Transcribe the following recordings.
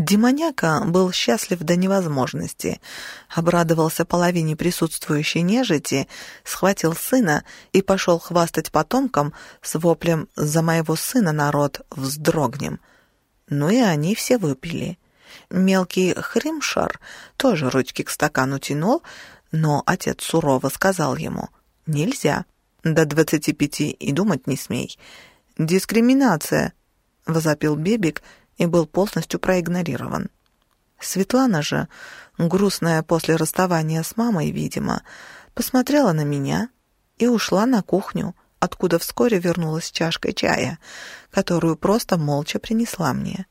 Демоняка был счастлив до невозможности, обрадовался половине присутствующей нежити, схватил сына и пошел хвастать потомкам с воплем «За моего сына, народ, вздрогнем!» Ну и они все выпили. Мелкий хримшар тоже ручки к стакану тянул, но отец сурово сказал ему «Нельзя, до двадцати пяти и думать не смей». «Дискриминация!» — возопил Бебик — и был полностью проигнорирован. Светлана же, грустная после расставания с мамой, видимо, посмотрела на меня и ушла на кухню, откуда вскоре вернулась с чашкой чая, которую просто молча принесла мне.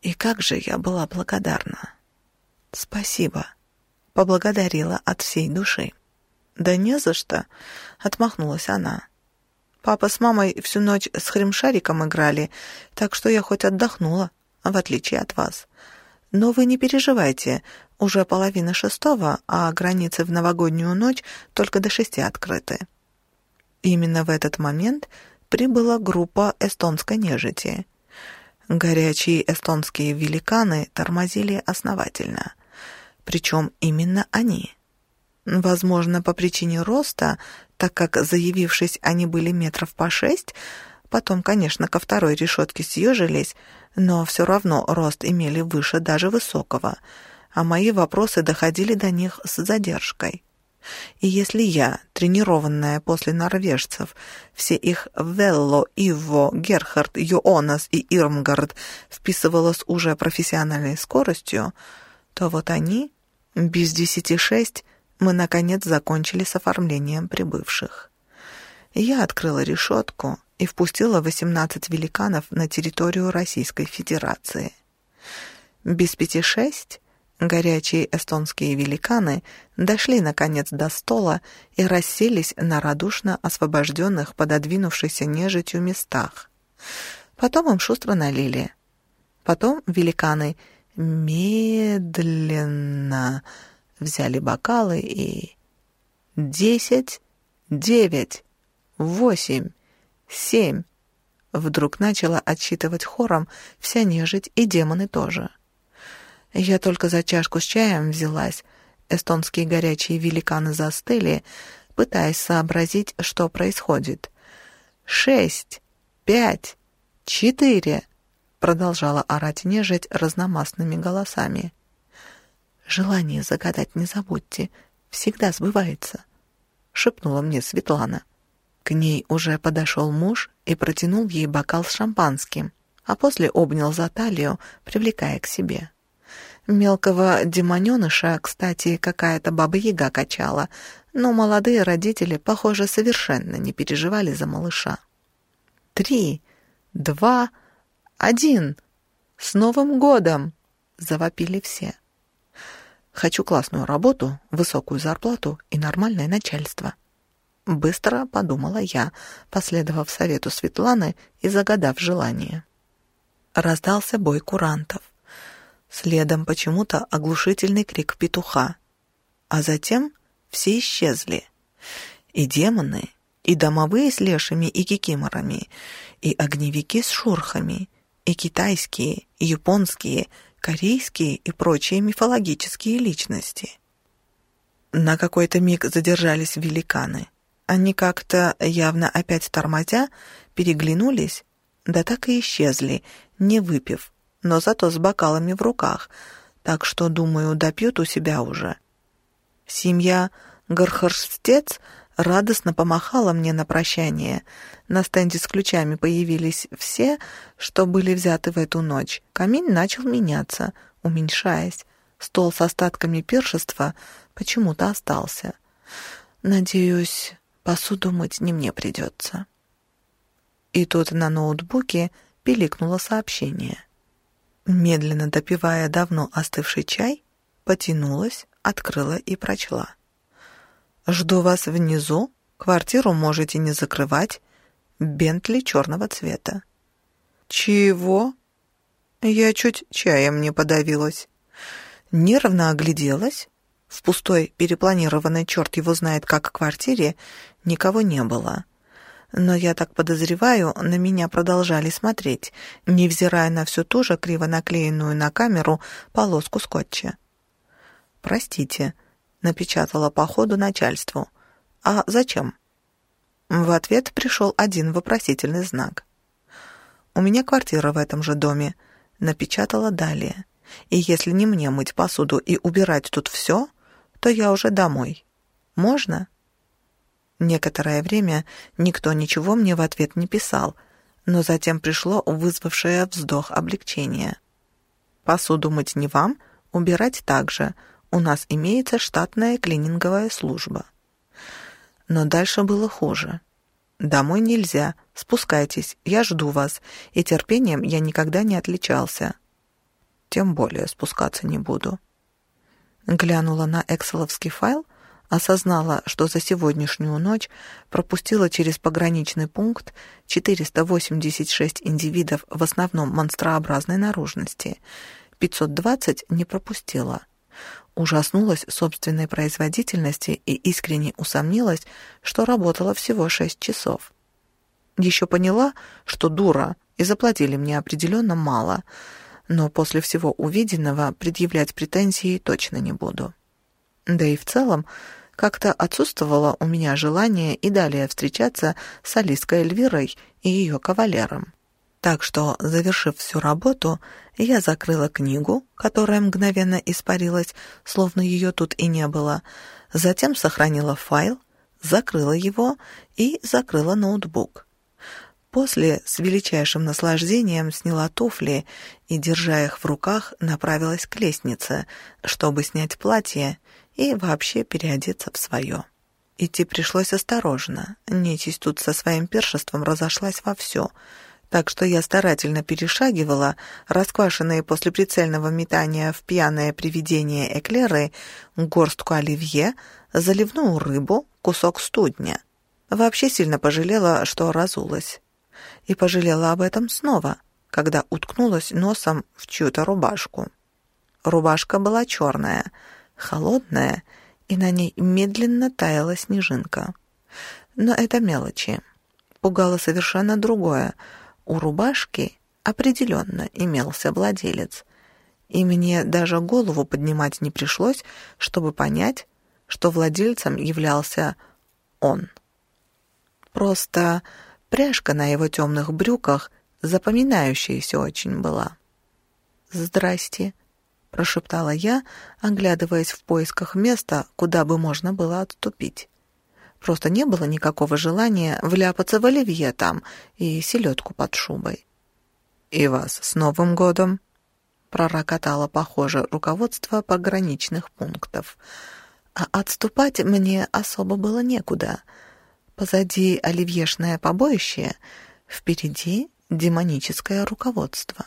И как же я была благодарна. «Спасибо», — поблагодарила от всей души. «Да не за что», — отмахнулась она. Папа с мамой всю ночь с хремшариком играли, так что я хоть отдохнула, в отличие от вас. Но вы не переживайте, уже половина шестого, а границы в новогоднюю ночь только до шести открыты. Именно в этот момент прибыла группа эстонской нежити. Горячие эстонские великаны тормозили основательно. Причем именно они. Возможно, по причине роста так как, заявившись, они были метров по шесть, потом, конечно, ко второй решетке съежились, но все равно рост имели выше даже высокого, а мои вопросы доходили до них с задержкой. И если я, тренированная после норвежцев, все их Велло, Иво, Герхард, Йоонас и Ирмгард вписывала с уже профессиональной скоростью, то вот они, без десяти шесть, мы, наконец, закончили с оформлением прибывших. Я открыла решетку и впустила 18 великанов на территорию Российской Федерации. Без пяти шесть горячие эстонские великаны дошли, наконец, до стола и расселись на радушно освобожденных пододвинувшейся нежитью местах. Потом им шустро налили. Потом великаны медленно взяли бокалы и... Десять, девять, восемь, семь. Вдруг начала отсчитывать хором вся нежить и демоны тоже. Я только за чашку с чаем взялась. Эстонские горячие великаны застыли, пытаясь сообразить, что происходит. «Шесть, пять, четыре!» продолжала орать нежить разномастными голосами. «Желание загадать не забудьте, всегда сбывается», — шепнула мне Светлана. К ней уже подошел муж и протянул ей бокал с шампанским, а после обнял за талию, привлекая к себе. Мелкого демоненыша, кстати, какая-то баба-яга качала, но молодые родители, похоже, совершенно не переживали за малыша. «Три, два, один! С Новым годом!» — завопили все. Хочу классную работу, высокую зарплату и нормальное начальство. Быстро подумала я, последовав совету Светланы и загадав желание. Раздался бой курантов. Следом почему-то оглушительный крик петуха. А затем все исчезли. И демоны, и домовые с лешими и кикиморами, и огневики с шурхами, и китайские, и японские — корейские и прочие мифологические личности. На какой-то миг задержались великаны. Они как-то, явно опять тормозя, переглянулись, да так и исчезли, не выпив, но зато с бокалами в руках, так что, думаю, допьют у себя уже. Семья Гархарстец радостно помахала мне на прощание. На стенде с ключами появились все, что были взяты в эту ночь. Камин начал меняться, уменьшаясь. Стол с остатками пиршества почему-то остался. Надеюсь, посуду мыть не мне придется. И тут на ноутбуке пиликнуло сообщение. Медленно допивая давно остывший чай, потянулась, открыла и прочла. Жду вас внизу. Квартиру можете не закрывать. Бентли черного цвета. Чего? Я чуть чаем не подавилась. Нервно огляделась. В пустой, перепланированной черт его знает как квартире никого не было. но я так подозреваю, на меня продолжали смотреть, невзирая на всю ту же криво наклеенную на камеру полоску скотча. «Простите», — напечатала по ходу начальству. «А зачем?» В ответ пришел один вопросительный знак. «У меня квартира в этом же доме», — напечатала далее. «И если не мне мыть посуду и убирать тут все, то я уже домой. Можно?» Некоторое время никто ничего мне в ответ не писал, но затем пришло вызвавшее вздох облегчения. «Посуду мыть не вам, убирать также. У нас имеется штатная клининговая служба». Но дальше было хуже. «Домой нельзя. Спускайтесь. Я жду вас. И терпением я никогда не отличался. Тем более спускаться не буду». Глянула на экселовский файл — осознала, что за сегодняшнюю ночь пропустила через пограничный пункт 486 индивидов в основном монстрообразной наружности. 520 не пропустила. Ужаснулась собственной производительности и искренне усомнилась, что работала всего 6 часов. Еще поняла, что дура, и заплатили мне определенно мало, но после всего увиденного предъявлять претензии точно не буду. Да и в целом, как-то отсутствовало у меня желание и далее встречаться с Алиской Эльвирой и ее кавалером. Так что, завершив всю работу, я закрыла книгу, которая мгновенно испарилась, словно ее тут и не было, затем сохранила файл, закрыла его и закрыла ноутбук. После с величайшим наслаждением сняла туфли и, держа их в руках, направилась к лестнице, чтобы снять платье и вообще переодеться в свое. Идти пришлось осторожно. Нечисть тут со своим першеством разошлась во все, так что я старательно перешагивала расквашенные после прицельного метания в пьяное привидение эклеры, горстку оливье, заливную рыбу, кусок студня. Вообще сильно пожалела, что разулась. И пожалела об этом снова, когда уткнулась носом в чью-то рубашку. Рубашка была черная — холодная, и на ней медленно таяла снежинка. Но это мелочи. Пугало совершенно другое. У рубашки определенно имелся владелец. И мне даже голову поднимать не пришлось, чтобы понять, что владельцем являлся он. Просто пряжка на его темных брюках запоминающаяся очень была. «Здрасте», — прошептала я, оглядываясь в поисках места, куда бы можно было отступить. Просто не было никакого желания вляпаться в оливье там и селедку под шубой. «И вас с Новым годом!» — пророкотало, похоже, руководство пограничных пунктов. А отступать мне особо было некуда. Позади оливьешное побоище, впереди демоническое руководство.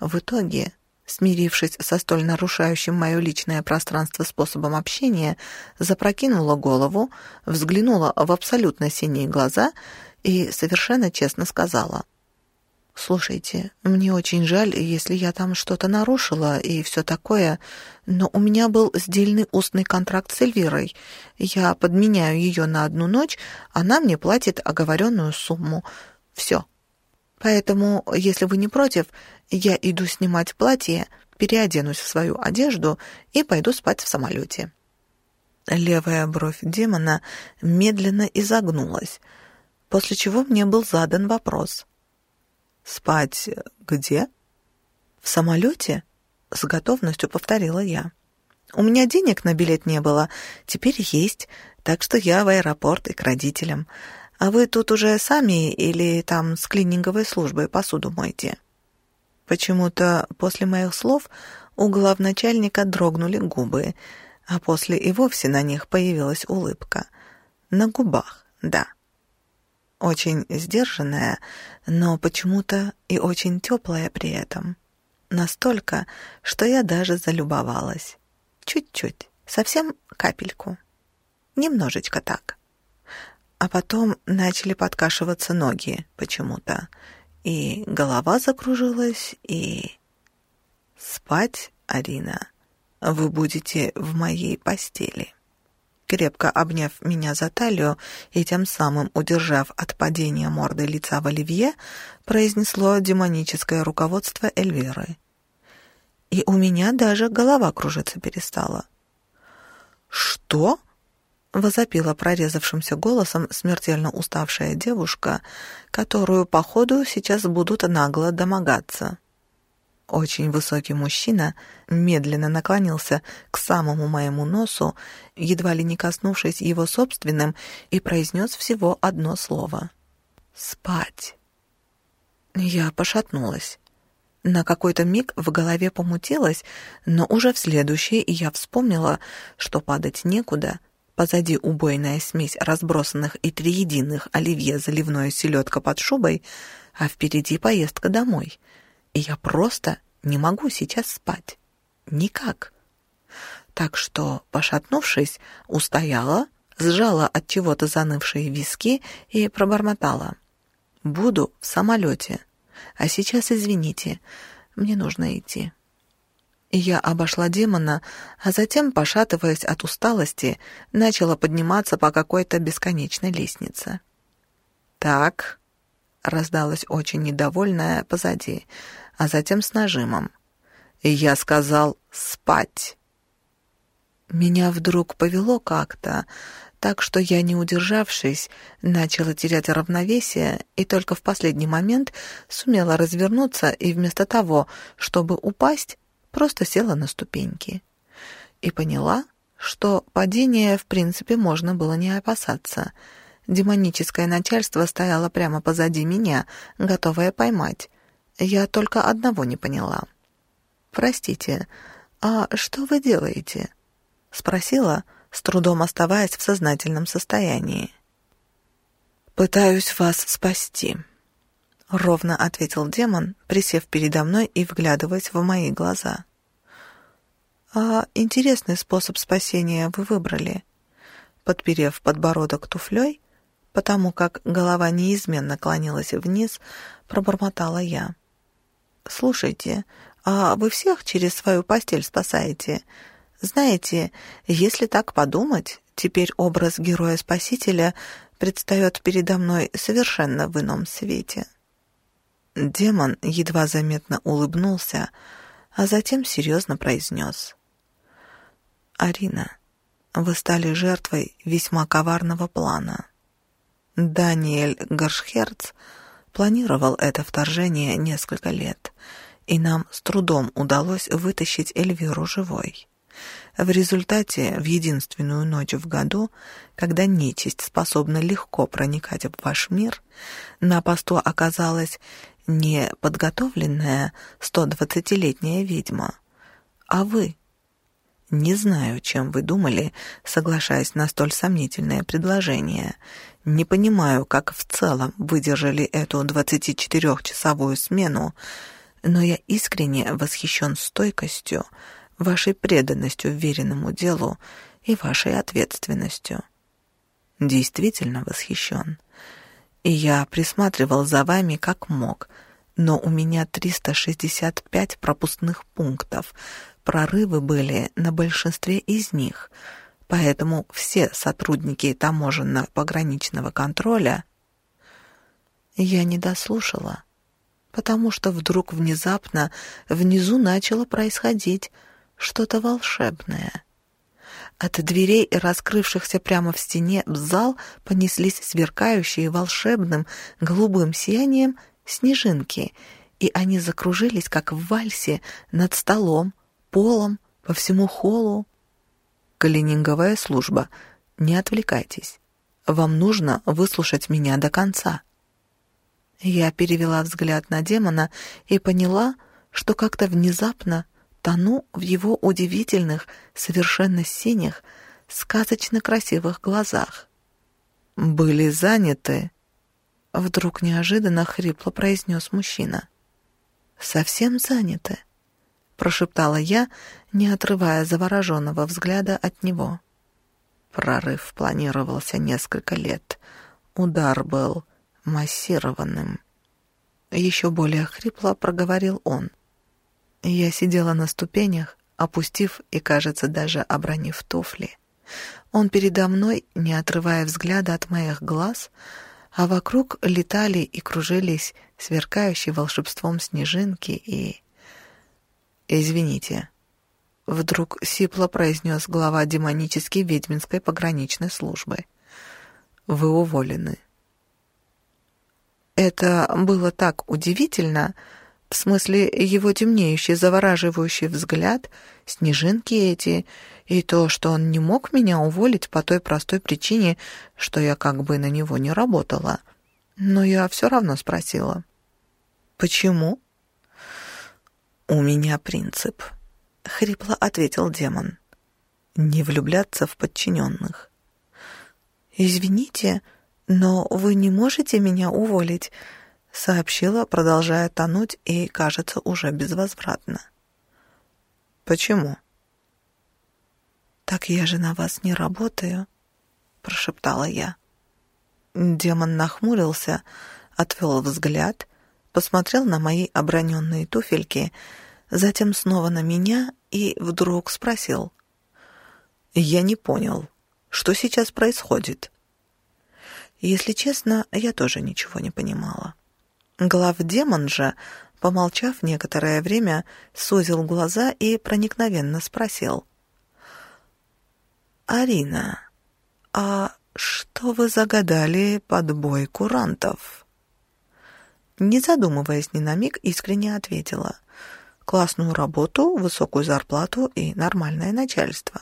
В итоге Смирившись со столь нарушающим мое личное пространство способом общения, запрокинула голову, взглянула в абсолютно синие глаза и совершенно честно сказала. «Слушайте, мне очень жаль, если я там что-то нарушила и все такое, но у меня был сдельный устный контракт с Эльвирой. Я подменяю ее на одну ночь, она мне платит оговоренную сумму. Все». Поэтому, если вы не против, я иду снимать платье, переоденусь в свою одежду и пойду спать в самолете». Левая бровь демона медленно изогнулась, после чего мне был задан вопрос. «Спать где?» «В самолете?» — с готовностью повторила я. «У меня денег на билет не было, теперь есть, так что я в аэропорт и к родителям. А вы тут уже сами или там с клининговой службой посуду моете?» Почему-то после моих слов у главначальника дрогнули губы, а после и вовсе на них появилась улыбка. На губах, да. Очень сдержанная, но почему-то и очень теплая при этом. Настолько, что я даже залюбовалась. Чуть-чуть, совсем капельку. Немножечко так. А потом начали подкашиваться ноги почему-то. И голова закружилась, и... Спать, Арина, вы будете в моей постели. крепко обняв меня за талию и тем самым удержав от падения морды лица в оливье, произнесло демоническое руководство Эльвиры. И у меня даже голова кружиться перестала. «Что?» — возопила прорезавшимся голосом смертельно уставшая девушка, которую, походу, сейчас будут нагло домогаться. Очень высокий мужчина медленно наклонился к самому моему носу, едва ли не коснувшись его собственным, и произнес всего одно слово. «Спать». Я пошатнулась. На какой-то миг в голове помутилось, но уже в следующий я вспомнила, что падать некуда. Позади убойная смесь разбросанных и триединых оливье заливное селедка под шубой, а впереди поездка домой — и я просто не могу сейчас спать. Никак. Так что, пошатнувшись, устояла, сжала от чего-то занывшие виски и пробормотала. «Буду в самолете. А сейчас, извините, мне нужно идти». И я обошла демона, а затем, пошатываясь от усталости, начала подниматься по какой-то бесконечной лестнице. «Так», — раздалась очень недовольная позади, — а затем с нажимом. И я сказал «спать». Меня вдруг повело как-то, так что я, не удержавшись, начала терять равновесие и только в последний момент сумела развернуться и вместо того, чтобы упасть, просто села на ступеньки. И поняла, что падение, в принципе, можно было не опасаться. Демоническое начальство стояло прямо позади меня, готовое поймать. Я только одного не поняла. «Простите, а что вы делаете?» — спросила, с трудом оставаясь в сознательном состоянии. «Пытаюсь вас спасти», — ровно ответил демон, присев передо мной и вглядываясь в мои глаза. «А интересный способ спасения вы выбрали», — подперев подбородок туфлей, потому как голова неизменно клонилась вниз, пробормотала я. «Слушайте, а вы всех через свою постель спасаете? Знаете, если так подумать, теперь образ героя-спасителя предстает передо мной совершенно в ином свете». Демон едва заметно улыбнулся, а затем серьезно произнес. «Арина, вы стали жертвой весьма коварного плана. Даниэль Гаршхерц — планировал это вторжение несколько лет, и нам с трудом удалось вытащить Эльвиру живой. В результате, в единственную ночь в году, когда нечисть способна легко проникать в ваш мир, на посту оказалась не подготовленная 120-летняя ведьма, а вы. Не знаю, чем вы думали, соглашаясь на столь сомнительное предложение, не понимаю, как в целом выдержали эту 24-часовую смену, но я искренне восхищен стойкостью, вашей преданностью веренному делу и вашей ответственностью. Действительно восхищен. И я присматривал за вами как мог, но у меня 365 пропускных пунктов, прорывы были на большинстве из них — Поэтому все сотрудники таможенно-пограничного контроля я не дослушала, потому что вдруг внезапно внизу начало происходить что-то волшебное. От дверей, раскрывшихся прямо в стене, в зал понеслись сверкающие волшебным голубым сиянием снежинки, и они закружились, как в вальсе, над столом, полом, по всему холлу. Калининговая служба. Не отвлекайтесь. Вам нужно выслушать меня до конца». Я перевела взгляд на демона и поняла, что как-то внезапно тону в его удивительных, совершенно синих, сказочно красивых глазах. «Были заняты», — вдруг неожиданно хрипло произнес мужчина. «Совсем заняты», — прошептала я, не отрывая завороженного взгляда от него. Прорыв планировался несколько лет. Удар был массированным. Еще более хрипло проговорил он. Я сидела на ступенях, опустив и, кажется, даже обронив туфли. Он передо мной, не отрывая взгляда от моих глаз, а вокруг летали и кружились сверкающие волшебством снежинки и... «Извините», — вдруг сипло произнес глава демонической ведьминской пограничной службы. «Вы уволены». Это было так удивительно, в смысле его темнеющий, завораживающий взгляд, снежинки эти, и то, что он не мог меня уволить по той простой причине, что я как бы на него не работала. Но я все равно спросила. «Почему?» «У меня принцип», — хрипло ответил демон. «Не влюбляться в подчиненных». «Извините, но вы не можете меня уволить», — сообщила, продолжая тонуть и, кажется, уже безвозвратно. «Почему?» «Так я же на вас не работаю», — прошептала я. Демон нахмурился, отвел взгляд, посмотрел на мои оброненные туфельки, затем снова на меня и вдруг спросил. «Я не понял, что сейчас происходит?» Если честно, я тоже ничего не понимала. Глав-демон же, помолчав некоторое время, сузил глаза и проникновенно спросил. «Арина, а что вы загадали под бой курантов?» Не задумываясь ни на миг, искренне ответила. «Классную работу, высокую зарплату и нормальное начальство».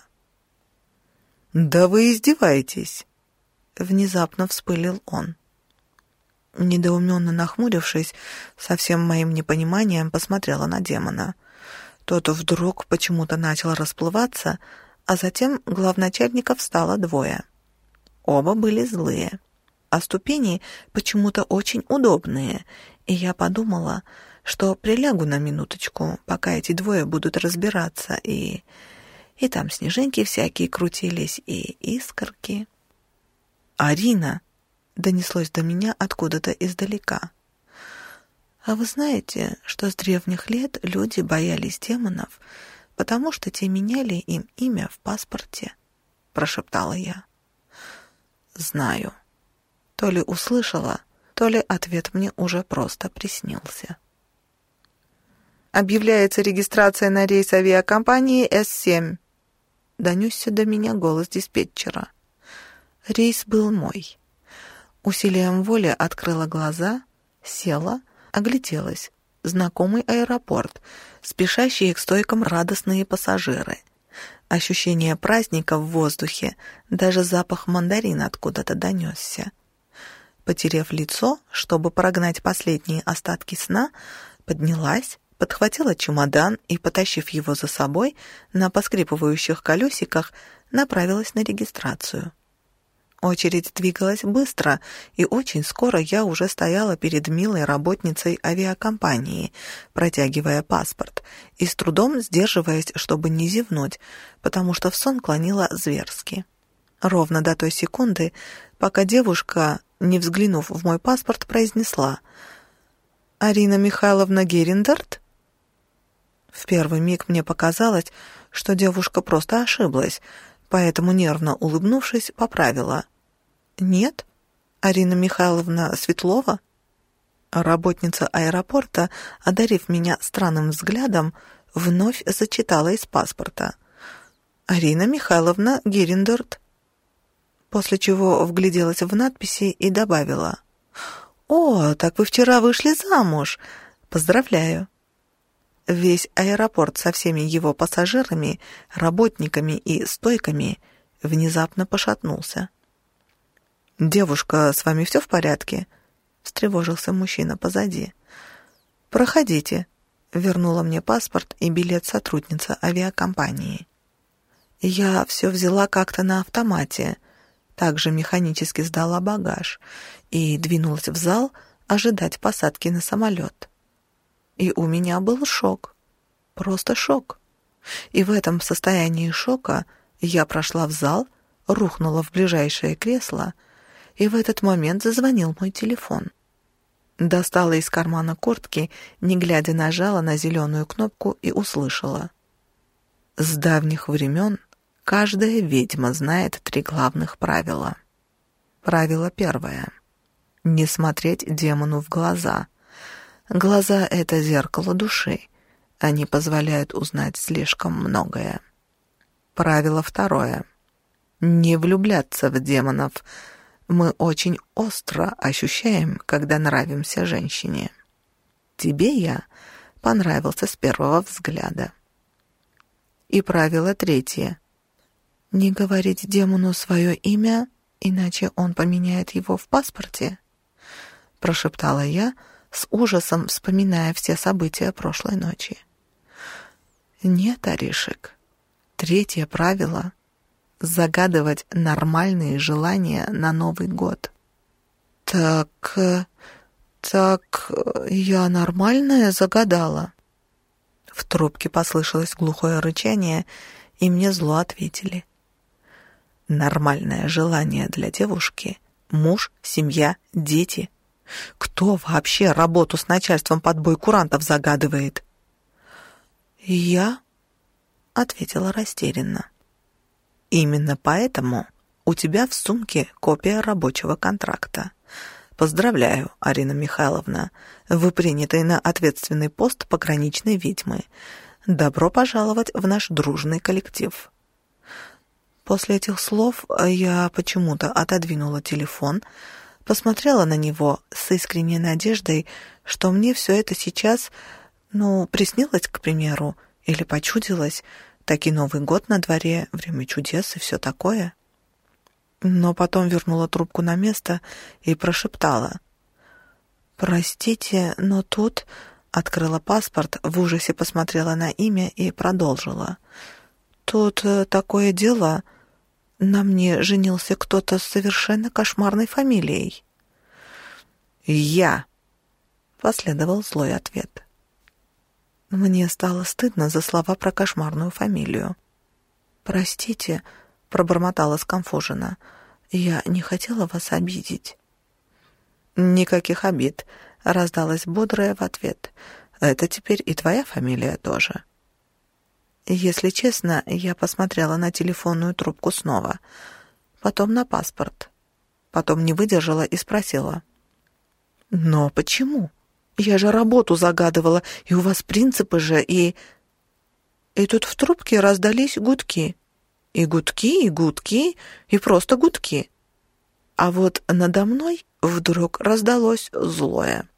«Да вы издеваетесь!» Внезапно вспылил он. Недоуменно нахмурившись, со всем моим непониманием посмотрела на демона. Тот вдруг почему-то начал расплываться, а затем главначальников стало двое. Оба были злые, а ступени почему-то очень удобные, и я подумала, что прилягу на минуточку, пока эти двое будут разбираться, и... И там снежинки всякие крутились, и искорки. «Арина!» — донеслось до меня откуда-то издалека. «А вы знаете, что с древних лет люди боялись демонов, потому что те меняли им имя в паспорте?» — прошептала я. «Знаю». То ли услышала, то ли ответ мне уже просто приснился. «Объявляется регистрация на рейс авиакомпании С-7», — донесся до меня голос диспетчера. Рейс был мой. Усилием воли открыла глаза, села, огляделась. Знакомый аэропорт, спешащие к стойкам радостные пассажиры. Ощущение праздника в воздухе, даже запах мандарина откуда-то донесся. Потерев лицо, чтобы прогнать последние остатки сна, поднялась, подхватила чемодан и, потащив его за собой, на поскрипывающих колесиках, направилась на регистрацию. Очередь двигалась быстро, и очень скоро я уже стояла перед милой работницей авиакомпании, протягивая паспорт, и с трудом сдерживаясь, чтобы не зевнуть, потому что в сон клонила зверски. Ровно до той секунды, пока девушка, не взглянув в мой паспорт, произнесла «Арина Михайловна Герендарт?» В первый миг мне показалось, что девушка просто ошиблась, поэтому, нервно улыбнувшись, поправила. «Нет? Арина Михайловна Светлова?» Работница аэропорта, одарив меня странным взглядом, вновь зачитала из паспорта. «Арина Михайловна Герендорт». После чего вгляделась в надписи и добавила. «О, так вы вчера вышли замуж! Поздравляю!» Весь аэропорт со всеми его пассажирами, работниками и стойками внезапно пошатнулся. «Девушка, с вами все в порядке?» — встревожился мужчина позади. «Проходите», — вернула мне паспорт и билет сотрудница авиакомпании. Я все взяла как-то на автомате, также механически сдала багаж и двинулась в зал ожидать посадки на самолет. И у меня был шок, просто шок. И в этом состоянии шока я прошла в зал, рухнула в ближайшее кресло — и в этот момент зазвонил мой телефон. Достала из кармана куртки, не глядя нажала на зеленую кнопку и услышала. С давних времен Каждая ведьма знает три главных правила. Правило первое. Не смотреть демону в глаза. Глаза — это зеркало души. Они позволяют узнать слишком многое. Правило второе. Не влюбляться в демонов. Мы очень остро ощущаем, когда нравимся женщине. Тебе я понравился с первого взгляда. И правило третье. Не говорить демону свое имя, иначе он поменяет его в паспорте, прошептала я, с ужасом вспоминая все события прошлой ночи. Нет, Аришек. Третье правило — загадывать нормальные желания на Новый год. Так, так я нормальное загадала. В трубке послышалось глухое рычание, и мне зло ответили. Нормальное желание для девушки — муж, семья, дети. Кто вообще работу с начальством под бой курантов загадывает? «Я?» — ответила растерянно. «Именно поэтому у тебя в сумке копия рабочего контракта. Поздравляю, Арина Михайловна, вы приняты на ответственный пост пограничной ведьмы. Добро пожаловать в наш дружный коллектив». После этих слов я почему-то отодвинула телефон, посмотрела на него с искренней надеждой, что мне все это сейчас, ну, приснилось, к примеру, или почудилось, так и Новый год на дворе, время чудес и все такое. Но потом вернула трубку на место и прошептала. «Простите, но тут...» Открыла паспорт, в ужасе посмотрела на имя и продолжила. «Тут э, такое дело...» На мне женился кто-то с совершенно кошмарной фамилией. «Я!» — последовал злой ответ. Мне стало стыдно за слова про кошмарную фамилию. «Простите», — пробормотала сконфуженно, — «я не хотела вас обидеть». «Никаких обид», — раздалась бодрая в ответ. «Это теперь и твоя фамилия тоже». Если честно, я посмотрела на телефонную трубку снова, потом на паспорт, потом не выдержала и спросила. «Но почему? Я же работу загадывала, и у вас принципы же, и...» И тут в трубке раздались гудки. И гудки, и гудки, и просто гудки. А вот надо мной вдруг раздалось злое.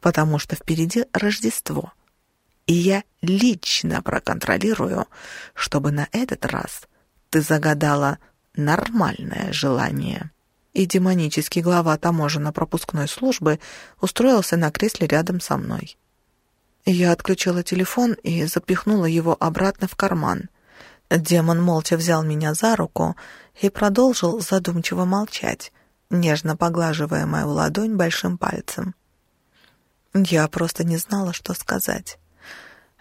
Потому что впереди Рождество и я лично проконтролирую, чтобы на этот раз ты загадала нормальное желание». И демонический глава таможенно-пропускной службы устроился на кресле рядом со мной. Я отключила телефон и запихнула его обратно в карман. Демон молча взял меня за руку и продолжил задумчиво молчать, нежно поглаживая мою ладонь большим пальцем. Я просто не знала, что сказать.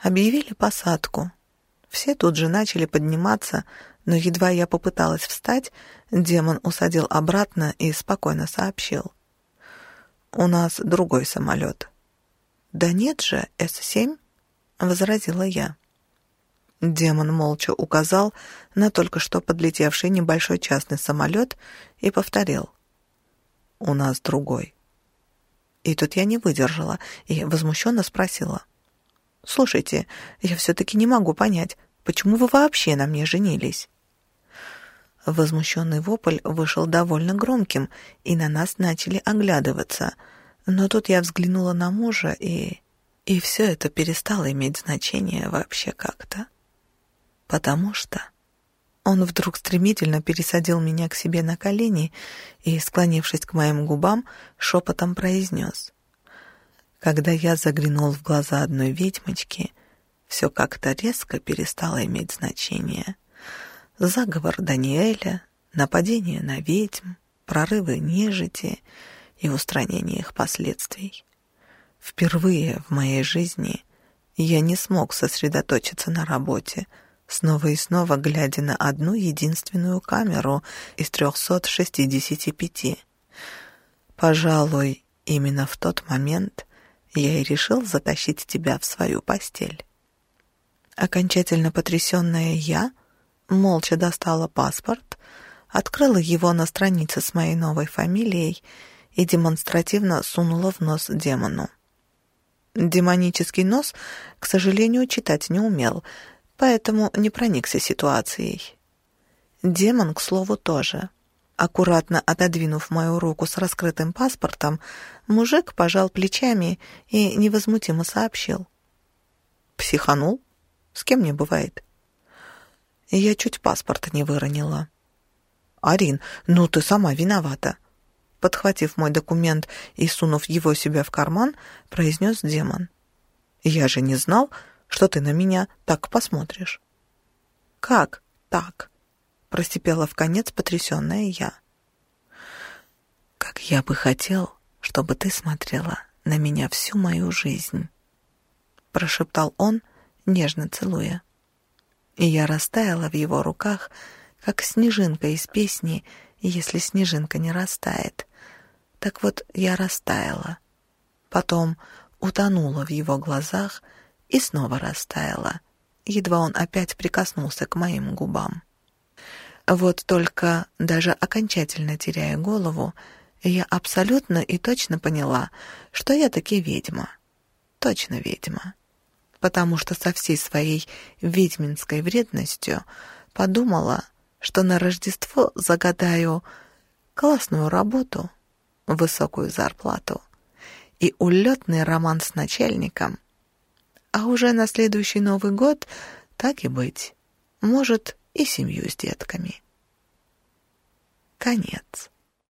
Объявили посадку. Все тут же начали подниматься, но едва я попыталась встать, демон усадил обратно и спокойно сообщил. «У нас другой самолет». «Да нет же, С-7», — возразила я. Демон молча указал на только что подлетевший небольшой частный самолет и повторил. «У нас другой». И тут я не выдержала и возмущенно спросила — Слушайте, я все-таки не могу понять, почему вы вообще на мне женились?» Возмущенный вопль вышел довольно громким, и на нас начали оглядываться. Но тут я взглянула на мужа, и... И все это перестало иметь значение вообще как-то. Потому что... Он вдруг стремительно пересадил меня к себе на колени и, склонившись к моим губам, шепотом произнес. Когда я заглянул в глаза одной ведьмочки, все как-то резко перестало иметь значение. Заговор Даниэля, нападение на ведьм, прорывы нежити и устранение их последствий. Впервые в моей жизни я не смог сосредоточиться на работе, снова и снова глядя на одну единственную камеру из 365. Пожалуй, именно в тот момент я и решил затащить тебя в свою постель. Окончательно потрясенная я молча достала паспорт, открыла его на странице с моей новой фамилией и демонстративно сунула в нос демону. Демонический нос, к сожалению, читать не умел, поэтому не проникся ситуацией. Демон, к слову, тоже. Аккуратно отодвинув мою руку с раскрытым паспортом, мужик пожал плечами и невозмутимо сообщил. «Психанул? С кем не бывает?» Я чуть паспорт не выронила. «Арин, ну ты сама виновата!» Подхватив мой документ и сунув его себе в карман, произнес демон. «Я же не знал, что ты на меня так посмотришь». «Как так?» — просипела в конец потрясенная я. «Как я бы хотел, чтобы ты смотрела на меня всю мою жизнь», — прошептал он, нежно целуя. И я растаяла в его руках, как снежинка из песни «Если снежинка не растает». Так вот, я растаяла. Потом утонула в его глазах и снова растаяла, едва он опять прикоснулся к моим губам. Вот только, даже окончательно теряя голову, я абсолютно и точно поняла, что я таки ведьма. Точно ведьма. Потому что со всей своей ведьминской вредностью подумала, что на Рождество загадаю классную работу, высокую зарплату и улетный роман с начальником. А уже на следующий Новый год, так и быть, может, и семью с детками. Конец.